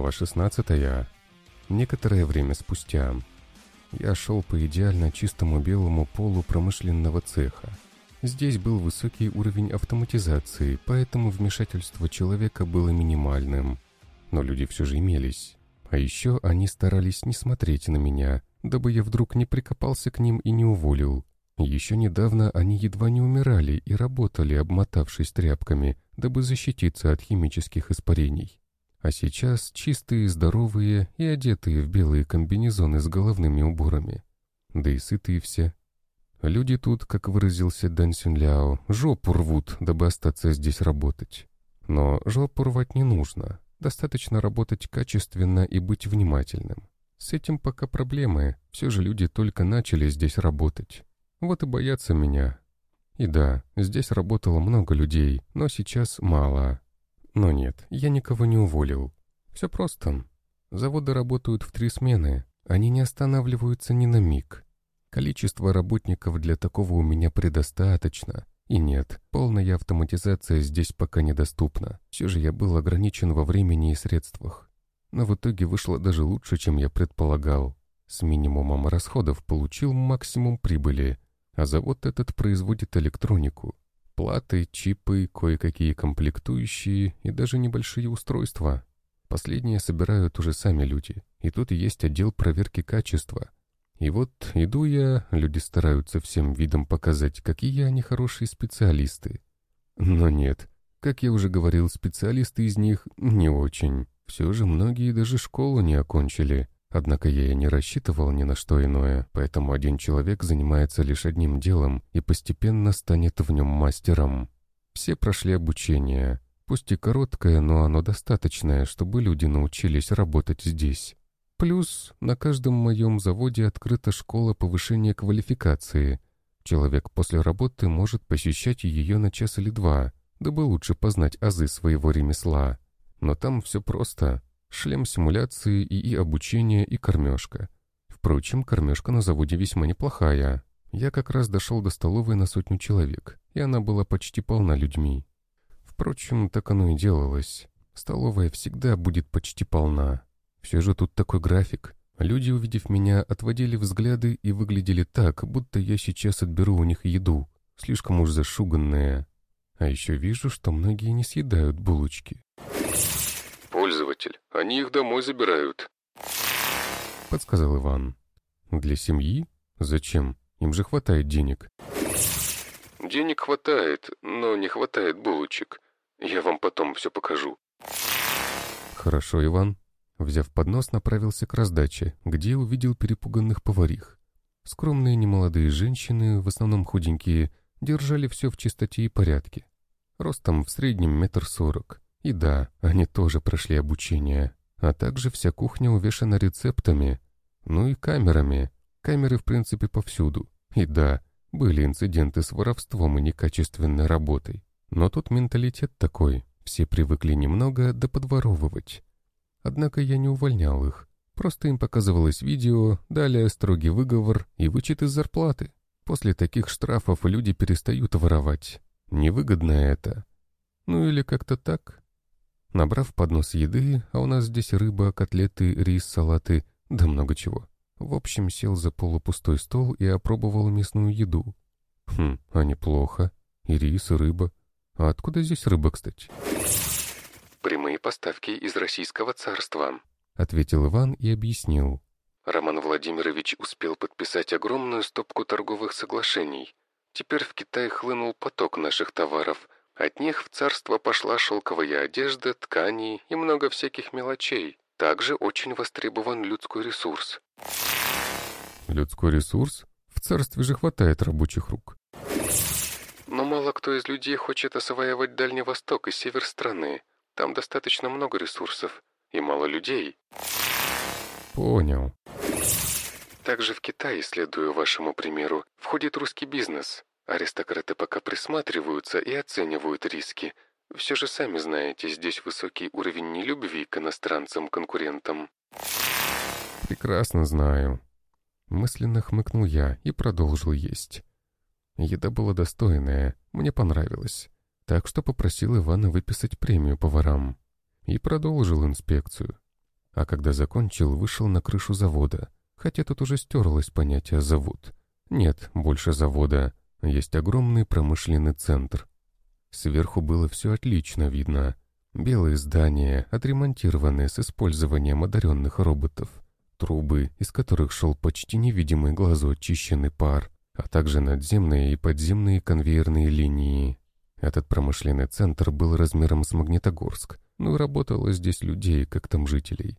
Глава 16. Некоторое время спустя. Я шел по идеально чистому белому полу промышленного цеха. Здесь был высокий уровень автоматизации, поэтому вмешательство человека было минимальным. Но люди все же имелись. А еще они старались не смотреть на меня, дабы я вдруг не прикопался к ним и не уволил. Еще недавно они едва не умирали и работали, обмотавшись тряпками, дабы защититься от химических испарений а сейчас чистые, здоровые и одетые в белые комбинезоны с головными уборами. Да и сытые все. Люди тут, как выразился Дан Сюнляо, жопу рвут, дабы остаться здесь работать. Но жопу рвать не нужно. Достаточно работать качественно и быть внимательным. С этим пока проблемы, все же люди только начали здесь работать. Вот и боятся меня. И да, здесь работало много людей, но сейчас мало. Но нет, я никого не уволил. Все просто. Заводы работают в три смены, они не останавливаются ни на миг. Количество работников для такого у меня предостаточно. И нет, полная автоматизация здесь пока недоступна. Все же я был ограничен во времени и средствах. Но в итоге вышло даже лучше, чем я предполагал. С минимумом расходов получил максимум прибыли, а завод этот производит электронику. Платы, чипы, кое-какие комплектующие и даже небольшие устройства. Последние собирают уже сами люди, и тут есть отдел проверки качества. И вот иду я, люди стараются всем видом показать, какие они хорошие специалисты. Но нет, как я уже говорил, специалисты из них не очень. Все же многие даже школу не окончили, Однако я и не рассчитывал ни на что иное, поэтому один человек занимается лишь одним делом и постепенно станет в нем мастером. Все прошли обучение, пусть и короткое, но оно достаточное, чтобы люди научились работать здесь. Плюс на каждом моем заводе открыта школа повышения квалификации. Человек после работы может посещать ее на час или два, дабы лучше познать азы своего ремесла. Но там все просто. Шлем симуляции, и обучение и кормежка. Впрочем, кормежка на заводе весьма неплохая. Я как раз дошел до столовой на сотню человек, и она была почти полна людьми. Впрочем, так оно и делалось. Столовая всегда будет почти полна. Все же тут такой график. Люди, увидев меня, отводили взгляды и выглядели так, будто я сейчас отберу у них еду, слишком уж зашуганные. А еще вижу, что многие не съедают булочки. «Пользователь, они их домой забирают», — подсказал Иван. «Для семьи? Зачем? Им же хватает денег». «Денег хватает, но не хватает булочек. Я вам потом все покажу». «Хорошо, Иван». Взяв поднос, направился к раздаче, где увидел перепуганных поварих. Скромные немолодые женщины, в основном худенькие, держали все в чистоте и порядке. Ростом в среднем метр сорок. И да, они тоже прошли обучение. А также вся кухня увешана рецептами. Ну и камерами. Камеры, в принципе, повсюду. И да, были инциденты с воровством и некачественной работой. Но тут менталитет такой. Все привыкли немного да подворовывать. Однако я не увольнял их. Просто им показывалось видео, далее строгий выговор и вычет из зарплаты. После таких штрафов люди перестают воровать. Невыгодно это. Ну или как-то так. Набрав поднос еды, а у нас здесь рыба, котлеты, рис, салаты, да много чего. В общем, сел за полупустой стол и опробовал мясную еду. Хм, а неплохо. И рис, и рыба. А откуда здесь рыба, кстати? «Прямые поставки из Российского царства», — ответил Иван и объяснил. Роман Владимирович успел подписать огромную стопку торговых соглашений. Теперь в Китай хлынул поток наших товаров — от них в царство пошла шелковая одежда, ткани и много всяких мелочей. Также очень востребован людской ресурс. Людской ресурс? В царстве же хватает рабочих рук. Но мало кто из людей хочет осваивать Дальний Восток и север страны. Там достаточно много ресурсов и мало людей. Понял. Также в Китае, следуя вашему примеру, входит русский бизнес. Аристократы пока присматриваются и оценивают риски. Все же сами знаете, здесь высокий уровень нелюбви к иностранцам-конкурентам. Прекрасно знаю. Мысленно хмыкнул я и продолжил есть. Еда была достойная, мне понравилось. Так что попросил Ивана выписать премию поварам. И продолжил инспекцию. А когда закончил, вышел на крышу завода. Хотя тут уже стерлось понятие «завод». Нет, больше завода. Есть огромный промышленный центр. Сверху было все отлично видно. Белые здания, отремонтированные с использованием одаренных роботов. Трубы, из которых шел почти невидимый глазу очищенный пар, а также надземные и подземные конвейерные линии. Этот промышленный центр был размером с Магнитогорск, но работало здесь людей, как там жителей.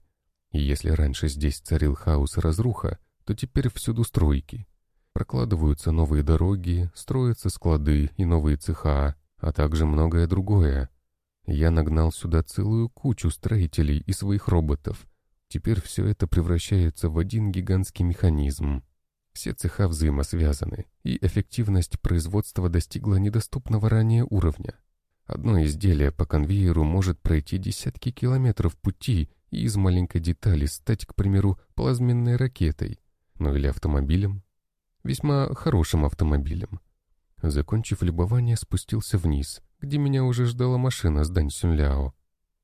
И если раньше здесь царил хаос и разруха, то теперь всюду стройки. Прокладываются новые дороги, строятся склады и новые цеха, а также многое другое. Я нагнал сюда целую кучу строителей и своих роботов. Теперь все это превращается в один гигантский механизм. Все цеха взаимосвязаны, и эффективность производства достигла недоступного ранее уровня. Одно изделие по конвейеру может пройти десятки километров пути и из маленькой детали стать, к примеру, плазменной ракетой, ну или автомобилем. Весьма хорошим автомобилем. Закончив любование, спустился вниз, где меня уже ждала машина с Дань Сюнляо.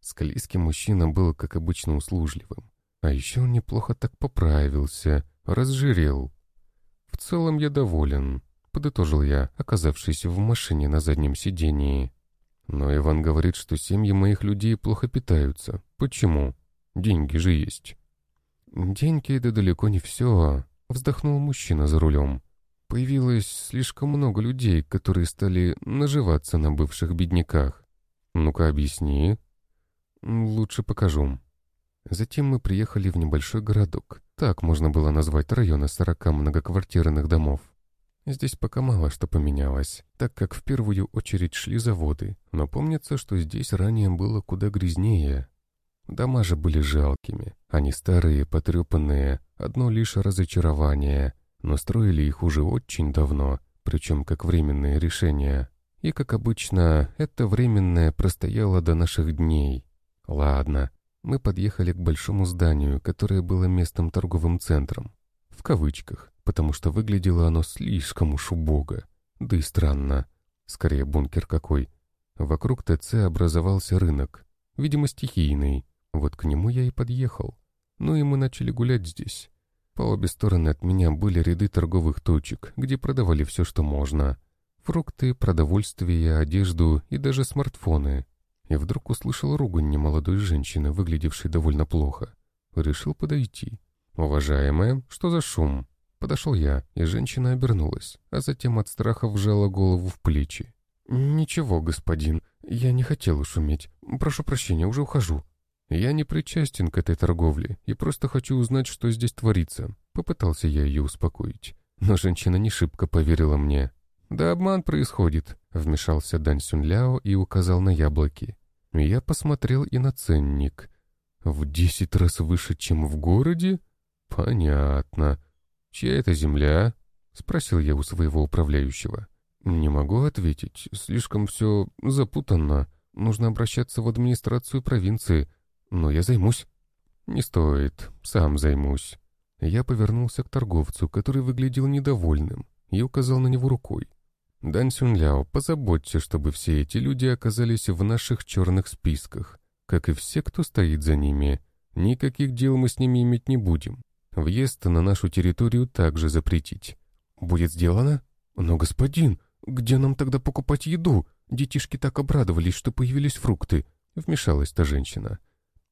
Склизкий мужчина был, как обычно, услужливым. А еще он неплохо так поправился, разжирел. «В целом я доволен», — подытожил я, оказавшись в машине на заднем сидении. «Но Иван говорит, что семьи моих людей плохо питаются. Почему? Деньги же есть». «Деньги — это далеко не все», — вздохнул мужчина за рулем. «Появилось слишком много людей, которые стали наживаться на бывших бедняках. Ну-ка, объясни». «Лучше покажу». Затем мы приехали в небольшой городок. Так можно было назвать районы сорока многоквартирных домов. Здесь пока мало что поменялось, так как в первую очередь шли заводы, но помнится, что здесь ранее было куда грязнее. Дома же были жалкими, они старые, потрепанные, одно лишь разочарование, но строили их уже очень давно, причем как временные решения. И, как обычно, это временное простояло до наших дней. Ладно, мы подъехали к большому зданию, которое было местным торговым центром. В кавычках, потому что выглядело оно слишком уж убого. Да и странно. Скорее бункер какой. Вокруг ТЦ образовался рынок. Видимо, стихийный. Вот к нему я и подъехал. Ну и мы начали гулять здесь. По обе стороны от меня были ряды торговых точек, где продавали все, что можно. Фрукты, продовольствие, одежду и даже смартфоны и вдруг услышал ругань немолодой женщины, выглядевшей довольно плохо. Решил подойти. «Уважаемая, что за шум?» Подошел я, и женщина обернулась, а затем от страха вжала голову в плечи. «Ничего, господин, я не хотел шуметь. Прошу прощения, уже ухожу». «Я не причастен к этой торговле и просто хочу узнать, что здесь творится». Попытался я ее успокоить. Но женщина не шибко поверила мне. «Да обман происходит», — вмешался Дан Сюнляо и указал на яблоки. Я посмотрел и на ценник. В десять раз выше, чем в городе? Понятно. Чья это земля? Спросил я у своего управляющего. Не могу ответить, слишком все запутанно. Нужно обращаться в администрацию провинции, но я займусь. Не стоит, сам займусь. Я повернулся к торговцу, который выглядел недовольным, и указал на него рукой. Дан Сюнляо, позаботься, чтобы все эти люди оказались в наших черных списках, как и все, кто стоит за ними. Никаких дел мы с ними иметь не будем. Въезд на нашу территорию также запретить. Будет сделано? Но, господин, где нам тогда покупать еду? Детишки так обрадовались, что появились фрукты. Вмешалась та женщина.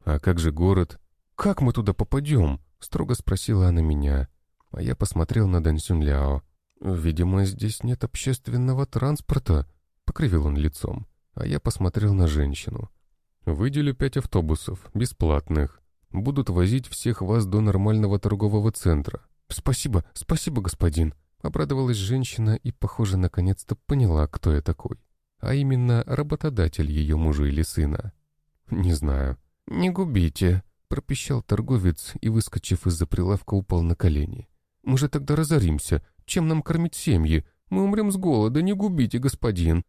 А как же город? Как мы туда попадем? Строго спросила она меня. А я посмотрел на Дан Сюнляо. «Видимо, здесь нет общественного транспорта», — покривил он лицом, а я посмотрел на женщину. «Выделю пять автобусов, бесплатных. Будут возить всех вас до нормального торгового центра». «Спасибо, спасибо, господин», — обрадовалась женщина и, похоже, наконец-то поняла, кто я такой. А именно, работодатель ее мужа или сына. «Не знаю». «Не губите», — пропищал торговец и, выскочив из-за прилавка, упал на колени. «Мы же тогда разоримся, чем нам кормить семьи? Мы умрем с голода, не губите, господин!»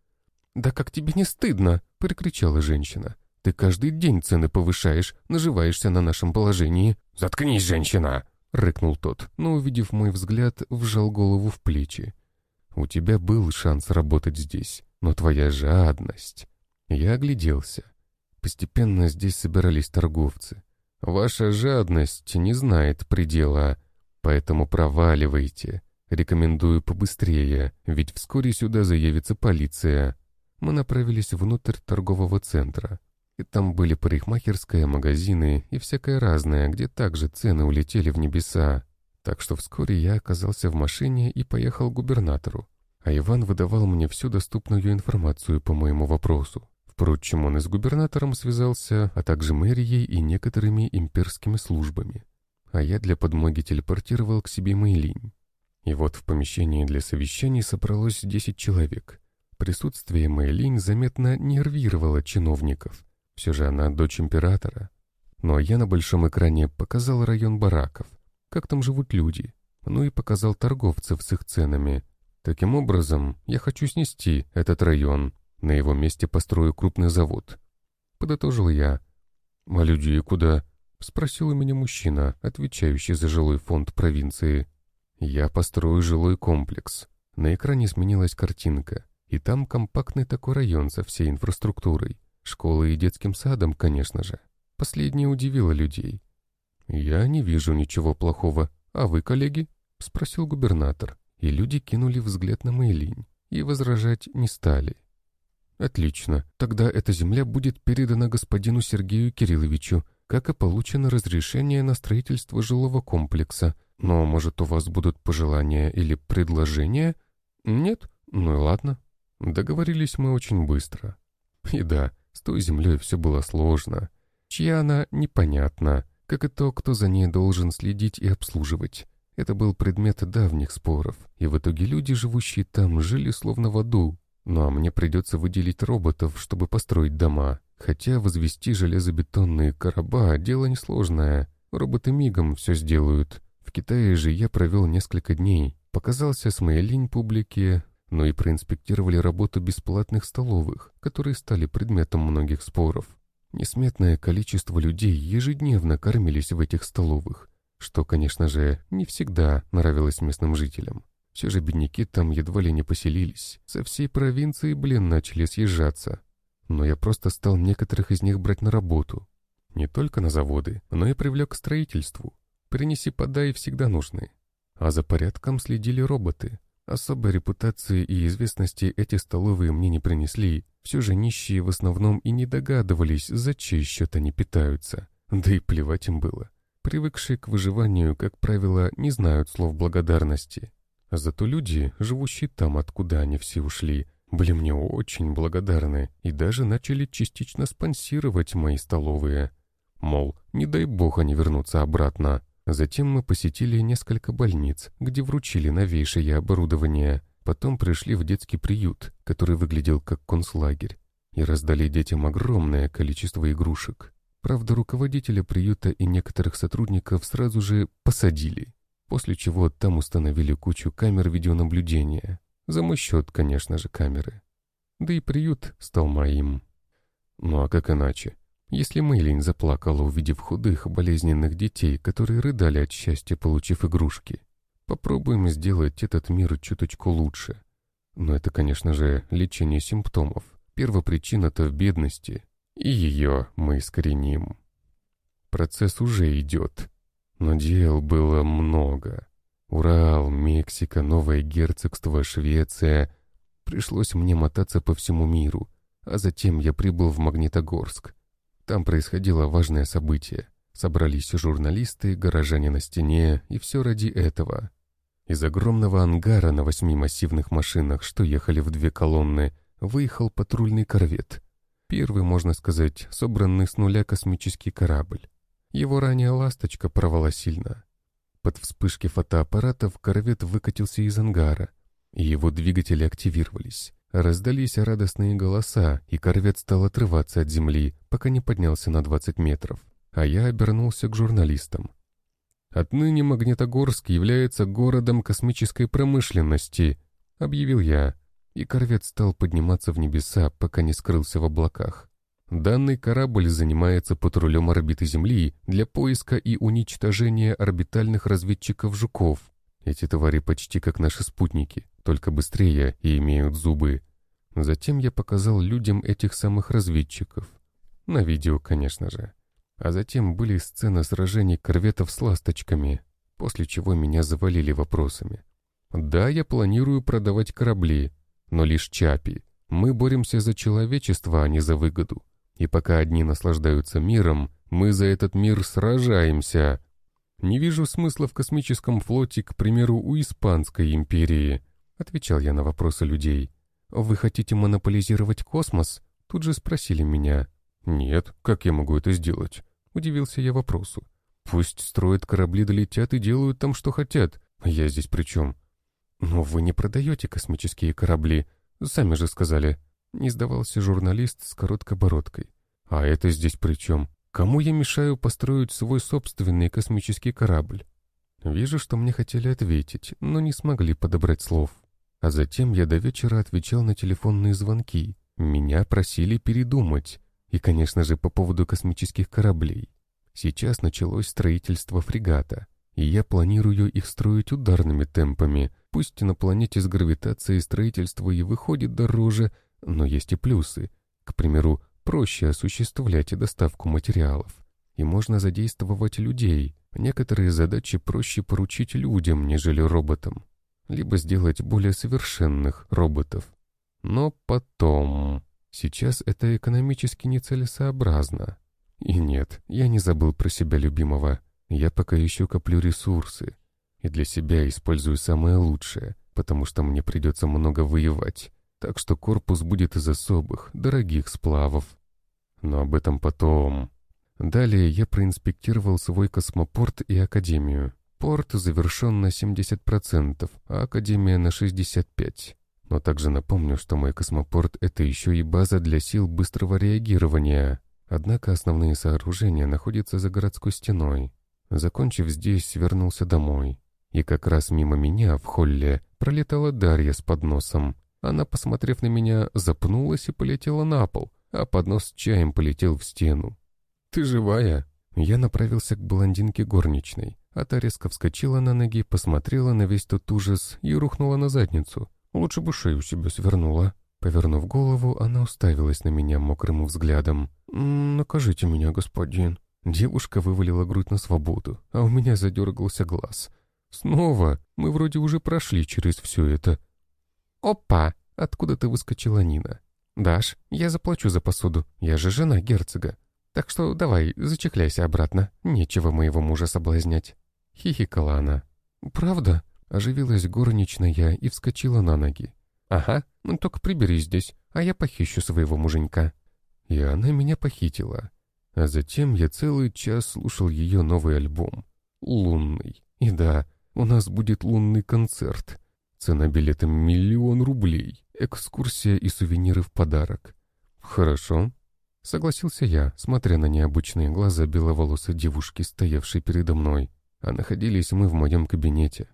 «Да как тебе не стыдно?» — прикричала женщина. «Ты каждый день цены повышаешь, наживаешься на нашем положении». «Заткнись, женщина!» — рыкнул тот, но, увидев мой взгляд, вжал голову в плечи. «У тебя был шанс работать здесь, но твоя жадность...» Я огляделся. Постепенно здесь собирались торговцы. Ваша жадность не знает предела, поэтому проваливайте. Рекомендую побыстрее, ведь вскоре сюда заявится полиция. Мы направились внутрь торгового центра. И там были парикмахерская, магазины и всякое разное, где также цены улетели в небеса. Так что вскоре я оказался в машине и поехал к губернатору. А Иван выдавал мне всю доступную информацию по моему вопросу. Впрочем, он и с губернатором связался, а также мэрией и некоторыми имперскими службами. А я для подмоги телепортировал к себе Мэйлинь. И вот в помещении для совещаний собралось 10 человек. Присутствие Мэйлинь заметно нервировало чиновников. Все же она дочь императора. А я на большом экране показал район бараков, как там живут люди, ну и показал торговцев с их ценами. Таким образом, я хочу снести этот район, на его месте построю крупный завод. Подытожил я. «А людей куда?» — спросил у меня мужчина, отвечающий за жилой фонд провинции. «Я построю жилой комплекс». На экране сменилась картинка, и там компактный такой район со всей инфраструктурой. Школой и детским садом, конечно же. Последнее удивило людей. «Я не вижу ничего плохого. А вы, коллеги?» — спросил губернатор. И люди кинули взгляд на Мэйлинь и возражать не стали. «Отлично. Тогда эта земля будет передана господину Сергею Кирилловичу, как и получено разрешение на строительство жилого комплекса. Но, может, у вас будут пожелания или предложения? Нет? Ну и ладно. Договорились мы очень быстро. И да, с той землей все было сложно. Чья она, непонятно, как и то, кто за ней должен следить и обслуживать. Это был предмет давних споров, и в итоге люди, живущие там, жили словно в аду. Ну а мне придется выделить роботов, чтобы построить дома. Хотя возвести железобетонные короба — дело несложное. Роботы мигом все сделают. В Китае же я провел несколько дней. Показался с моей линь публике, но и проинспектировали работу бесплатных столовых, которые стали предметом многих споров. Несметное количество людей ежедневно кормились в этих столовых, что, конечно же, не всегда нравилось местным жителям. Все же бедняки там едва ли не поселились. Со всей провинции, блин, начали съезжаться. Но я просто стал некоторых из них брать на работу. Не только на заводы, но и привлек к строительству. Принеси-подай всегда нужны. А за порядком следили роботы, Особой репутации и известности эти столовые мне не принесли, все же нищие в основном и не догадывались, за чей счет они питаются. Да и плевать им было. Привыкшие к выживанию, как правило, не знают слов благодарности. Зато люди, живущие там, откуда они все ушли, были мне очень благодарны и даже начали частично спонсировать мои столовые. Мол, не дай бог они вернутся обратно. Затем мы посетили несколько больниц, где вручили новейшее оборудование. Потом пришли в детский приют, который выглядел как концлагерь, и раздали детям огромное количество игрушек. Правда, руководителя приюта и некоторых сотрудников сразу же посадили, после чего там установили кучу камер видеонаблюдения. За мой счет, конечно же, камеры. Да и приют стал моим. Ну а как иначе? Если Мэйлин заплакала, увидев худых, болезненных детей, которые рыдали от счастья, получив игрушки, попробуем сделать этот мир чуточку лучше. Но это, конечно же, лечение симптомов. Первопричина-то в бедности, и ее мы искореним. Процесс уже идет, но дел было много. Урал, Мексика, Новое Герцогство, Швеция. Пришлось мне мотаться по всему миру, а затем я прибыл в Магнитогорск. Там происходило важное событие. Собрались журналисты, горожане на стене, и все ради этого. Из огромного ангара на восьми массивных машинах, что ехали в две колонны, выехал патрульный корвет. Первый, можно сказать, собранный с нуля космический корабль. Его ранее «Ласточка» порвала сильно. Под вспышки фотоаппаратов корвет выкатился из ангара, и его двигатели активировались. Раздались радостные голоса, и корвет стал отрываться от земли, пока не поднялся на 20 метров. А я обернулся к журналистам. «Отныне Магнитогорск является городом космической промышленности», — объявил я, и корвет стал подниматься в небеса, пока не скрылся в облаках. Данный корабль занимается патрулем орбиты Земли для поиска и уничтожения орбитальных разведчиков «Жуков». Эти твари почти как наши спутники, только быстрее и имеют зубы. Затем я показал людям этих самых разведчиков. На видео, конечно же. А затем были сцены сражений корветов с ласточками, после чего меня завалили вопросами. Да, я планирую продавать корабли, но лишь Чапи. Мы боремся за человечество, а не за выгоду. И пока одни наслаждаются миром, мы за этот мир сражаемся. Не вижу смысла в космическом флоте, к примеру, у Испанской империи, отвечал я на вопросы людей. Вы хотите монополизировать космос? Тут же спросили меня. Нет, как я могу это сделать? Удивился я вопросу. Пусть строят корабли, долетят и делают там, что хотят. Я здесь при чем? Но вы не продаете космические корабли, сами же сказали. Не сдавался журналист с короткой бородкой. А это здесь при чем? Кому я мешаю построить свой собственный космический корабль? Вижу, что мне хотели ответить, но не смогли подобрать слов. А затем я до вечера отвечал на телефонные звонки. Меня просили передумать. И, конечно же, по поводу космических кораблей. Сейчас началось строительство фрегата, и я планирую их строить ударными темпами. Пусть на планете с гравитацией строительство и выходит дороже, но есть и плюсы. К примеру, проще осуществлять доставку материалов. И можно задействовать людей. Некоторые задачи проще поручить людям, нежели роботам. Либо сделать более совершенных роботов. Но потом... Сейчас это экономически нецелесообразно. И нет, я не забыл про себя любимого. Я пока еще коплю ресурсы. И для себя использую самое лучшее, потому что мне придется много воевать. Так что корпус будет из особых, дорогих сплавов. Но об этом потом. Далее я проинспектировал свой космопорт и академию. Порт завершен на 70%, а академия на 65%. Но также напомню, что мой космопорт — это еще и база для сил быстрого реагирования. Однако основные сооружения находятся за городской стеной. Закончив здесь, вернулся домой. И как раз мимо меня в холле пролетала Дарья с подносом. Она, посмотрев на меня, запнулась и полетела на пол, а поднос с чаем полетел в стену. «Ты живая?» Я направился к блондинке горничной, а та резко вскочила на ноги, посмотрела на весь тот ужас и рухнула на задницу. Лучше бы шею себе свернула. Повернув голову, она уставилась на меня мокрым взглядом. «Накажите меня, господин». Девушка вывалила грудь на свободу, а у меня задергался глаз. «Снова? Мы вроде уже прошли через все это». «Опа!» — откуда-то выскочила Нина. «Даш, я заплачу за посуду, я же жена герцога. Так что давай, зачехляйся обратно, нечего моего мужа соблазнять». Хихикала она. «Правда?» — оживилась горничная и вскочила на ноги. «Ага, ну только прибери здесь, а я похищу своего муженька». И она меня похитила. А затем я целый час слушал ее новый альбом. «Лунный». И да, у нас будет лунный концерт. Цена билета миллион рублей. Экскурсия и сувениры в подарок. Хорошо. Согласился я, смотря на необычные глаза беловолосой девушки, стоявшей передо мной. А находились мы в моем кабинете.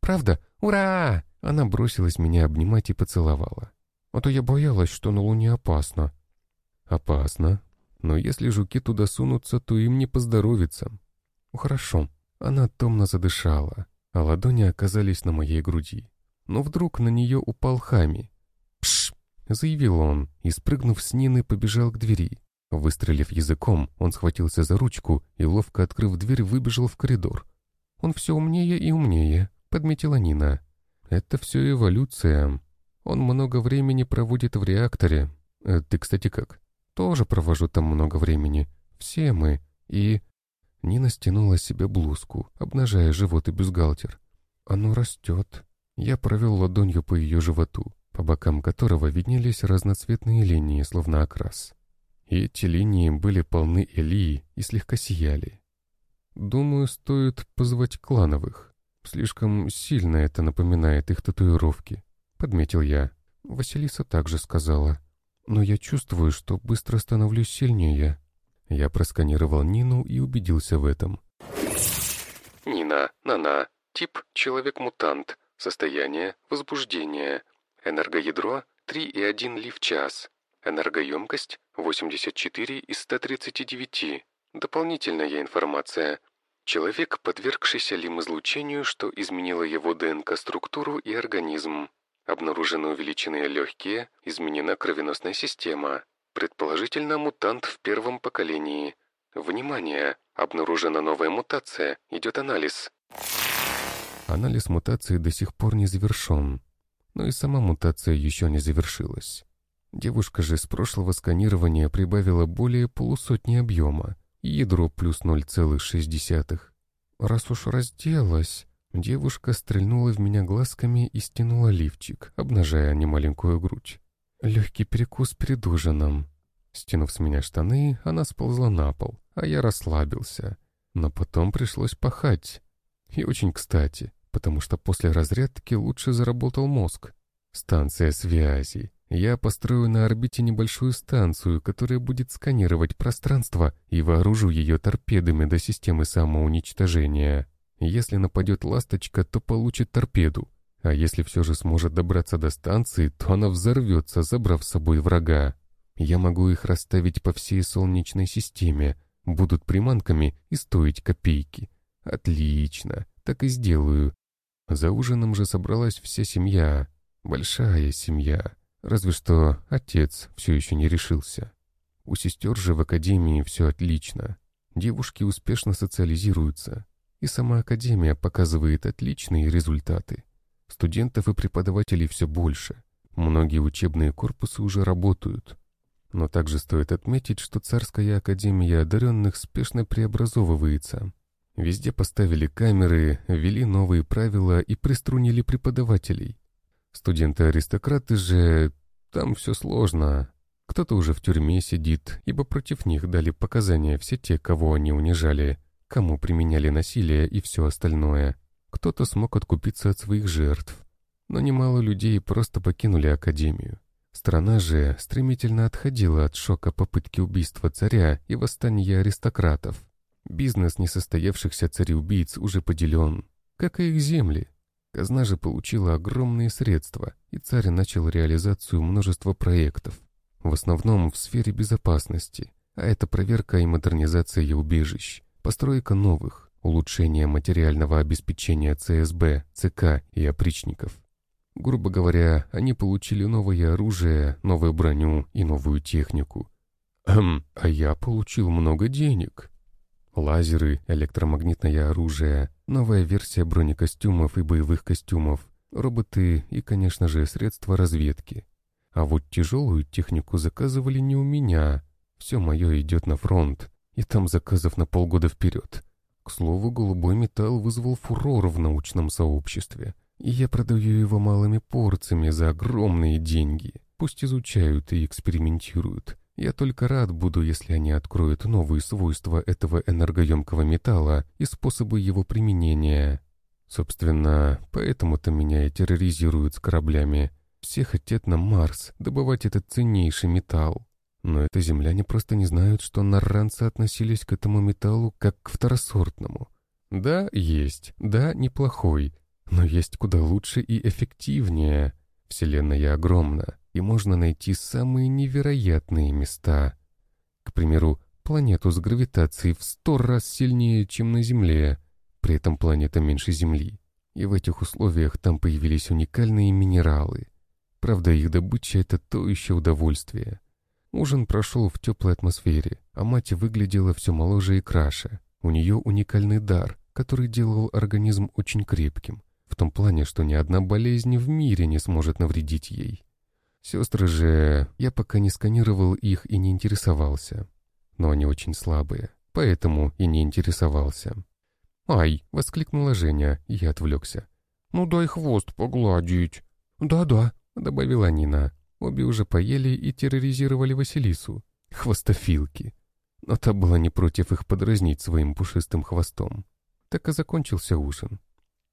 «Правда? Ура!» Она бросилась меня обнимать и поцеловала. А то я боялась, что на Луне опасно. Опасно. Но если жуки туда сунутся, то им не поздоровится. Хорошо. Она томно задышала, а ладони оказались на моей груди. Но вдруг на нее упал Хами. «Пш!» — заявил он, и, спрыгнув с Нины, побежал к двери. Выстрелив языком, он схватился за ручку и, ловко открыв дверь, выбежал в коридор. «Он все умнее и умнее», — подметила Нина. Это все эволюция. Он много времени проводит в реакторе. Э, ты, кстати, как? Тоже провожу там много времени. Все мы. И... Нина стянула себе блузку, обнажая живот и бюстгальтер. Оно растет. Я провел ладонью по ее животу, по бокам которого виднелись разноцветные линии, словно окрас. И эти линии были полны Элии и слегка сияли. Думаю, стоит позвать клановых. Слишком сильно это напоминает их татуировки, подметил я. Василиса также сказала. Но я чувствую, что быстро становлюсь сильнее. Я просканировал Нину и убедился в этом. Нина, Нана, тип человек-мутант, состояние возбуждение, энергоядро 3,1 ли в час, энергоемкость 84 из 139. Дополнительная информация. Человек, подвергшийся лим-излучению, что изменило его ДНК-структуру и организм. Обнаружены увеличенные легкие, изменена кровеносная система. Предположительно, мутант в первом поколении. Внимание! Обнаружена новая мутация. Идет анализ. Анализ мутации до сих пор не завершен. Но и сама мутация еще не завершилась. Девушка же с прошлого сканирования прибавила более полусотни объема. Ядро плюс 0,6. Раз уж разделась, девушка стрельнула в меня глазками и стянула лифчик, обнажая немаленькую грудь. Легкий перекус перед ужином. Стянув с меня штаны, она сползла на пол, а я расслабился. Но потом пришлось пахать. И очень кстати, потому что после разрядки лучше заработал мозг. Станция связи. Я построю на орбите небольшую станцию, которая будет сканировать пространство и вооружу ее торпедами до системы самоуничтожения. Если нападет «Ласточка», то получит торпеду. А если все же сможет добраться до станции, то она взорвется, забрав с собой врага. Я могу их расставить по всей Солнечной системе, будут приманками и стоить копейки. Отлично, так и сделаю. За ужином же собралась вся семья, большая семья. Разве что отец все еще не решился. У сестер же в академии все отлично. Девушки успешно социализируются. И сама академия показывает отличные результаты. Студентов и преподавателей все больше. Многие учебные корпусы уже работают. Но также стоит отметить, что Царская Академия одаренных спешно преобразовывается. Везде поставили камеры, ввели новые правила и приструнили преподавателей. Студенты-аристократы же... Там все сложно. Кто-то уже в тюрьме сидит, ибо против них дали показания все те, кого они унижали, кому применяли насилие и все остальное. Кто-то смог откупиться от своих жертв. Но немало людей просто покинули Академию. Страна же стремительно отходила от шока попытки убийства царя и восстания аристократов. Бизнес несостоявшихся цареубийц уже поделен, как и их земли. Казна же получила огромные средства, и царь начал реализацию множества проектов, в основном в сфере безопасности, а это проверка и модернизация убежищ, постройка новых, улучшение материального обеспечения ЦСБ, ЦК и опричников. Грубо говоря, они получили новое оружие, новую броню и новую технику. Эм, а я получил много денег. Лазеры, электромагнитное оружие, новая версия бронекостюмов и боевых костюмов, роботы и, конечно же, средства разведки. А вот тяжелую технику заказывали не у меня. Все мое идет на фронт, и там заказов на полгода вперед. К слову, голубой металл вызвал фурор в научном сообществе и я продаю его малыми порциями за огромные деньги. Пусть изучают и экспериментируют. Я только рад буду, если они откроют новые свойства этого энергоемкого металла и способы его применения. Собственно, поэтому-то меня и терроризируют с кораблями. Все хотят на Марс добывать этот ценнейший металл. Но это земляне просто не знают, что нарранцы относились к этому металлу как к второсортному. Да, есть, да, неплохой, но есть куда лучше и эффективнее. Вселенная огромна, и можно найти самые невероятные места. К примеру, планету с гравитацией в сто раз сильнее, чем на Земле. При этом планета меньше Земли. И в этих условиях там появились уникальные минералы. Правда, их добыча — это то еще удовольствие. Ужин прошел в теплой атмосфере, а мать выглядела все моложе и краше. У нее уникальный дар, который делал организм очень крепким, в том плане, что ни одна болезнь в мире не сможет навредить ей. Сестры же... Я пока не сканировал их и не интересовался. Но они очень слабые, поэтому и не интересовался. «Ай!» — воскликнула Женя, и я отвлекся. «Ну дай хвост погладить». «Да-да», — добавила Нина. Обе уже поели и терроризировали Василису. Хвостофилки. Но та была не против их подразнить своим пушистым хвостом. Так и закончился ужин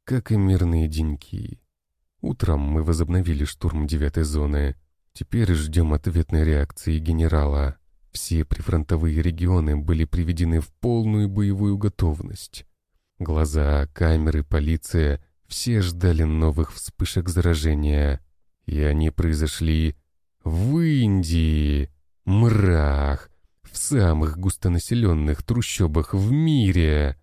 как и мирные деньки. Утром мы возобновили штурм девятой зоны. Теперь ждем ответной реакции генерала. Все прифронтовые регионы были приведены в полную боевую готовность. Глаза, камеры, полиция — все ждали новых вспышек заражения. И они произошли в Индии. Мрах! В самых густонаселенных трущобах в мире.